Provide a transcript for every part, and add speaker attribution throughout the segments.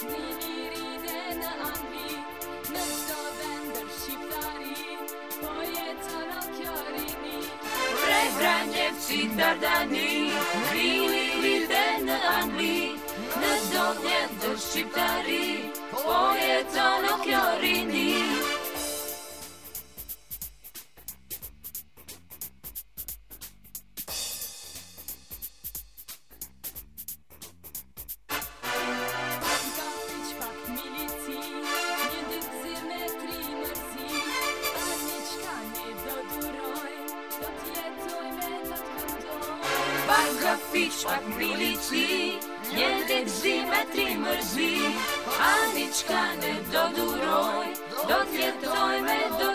Speaker 1: Nini ride në Angli Në sdo vendër shqiptari Pojetës në kjorini Prej vranjev qitë dar dani Nini ride në Angli Në sdo vendër shqiptari Pojetës në kjorini ka fiq pak mbiliqi Një dit zi me tri mërzi A diçka ne do duroj Do tjetoj me do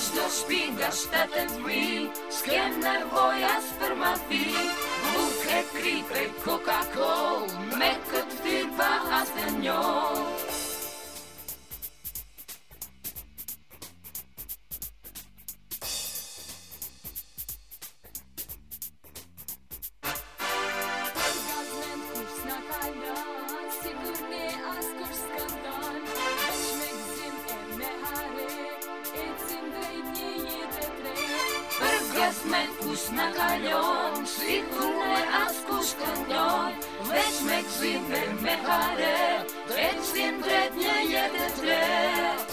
Speaker 1: qdo shpi nga shtetet mi S'kem nevoja s'për ma fi Buk e kri pe Coca-Cola Me këtë fir pa asë njo Përgazmen kush s'na kalla Sigur ne as kush Μένκους να καλιών, σηκούνε ασκούς κανιών Βες με ξύμπερ με χαρέ, τρέξιν τρέτ μια γέτε